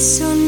sono